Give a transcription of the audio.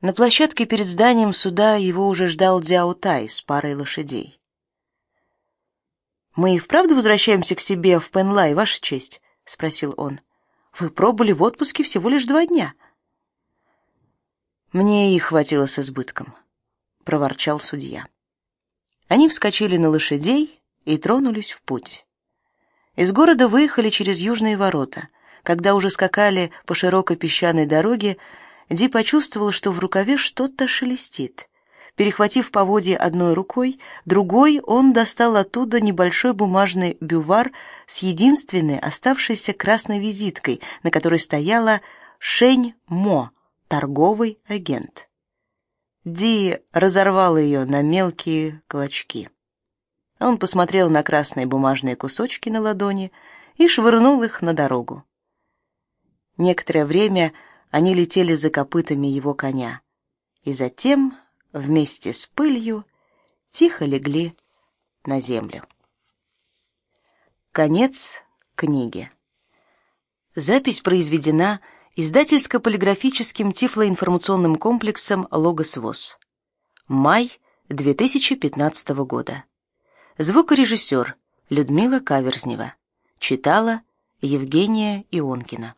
На площадке перед зданием суда его уже ждал Дзяо Тай с парой лошадей. «Мы и вправду возвращаемся к себе в Пенлай, Ваша честь?» — спросил он. «Вы пробыли в отпуске всего лишь два дня». «Мне и хватило с избытком», — проворчал судья. Они вскочили на лошадей и тронулись в путь. Из города выехали через южные ворота. Когда уже скакали по широкой песчаной дороге, Ди почувствовал, что в рукаве что-то шелестит. Перехватив поводья одной рукой, другой он достал оттуда небольшой бумажный бювар с единственной оставшейся красной визиткой, на которой стояла Шень Мо, торговый агент. Ди разорвал ее на мелкие клочки. Он посмотрел на красные бумажные кусочки на ладони и швырнул их на дорогу. Некоторое время они летели за копытами его коня, и затем, вместе с пылью, тихо легли на землю. Конец книги. Запись произведена издательско-полиграфическим тифлоинформационным комплексом «Логос ВОЗ». Май 2015 года. Звукорежиссер Людмила Каверзнева. Читала Евгения Ионкина.